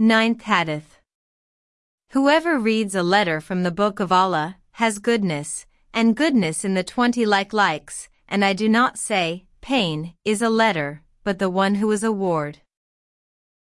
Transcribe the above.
Ninth Hadith. Whoever reads a letter from the Book of Allah has goodness, and goodness in the twenty like likes, and I do not say, pain, is a letter, but the one who is a ward.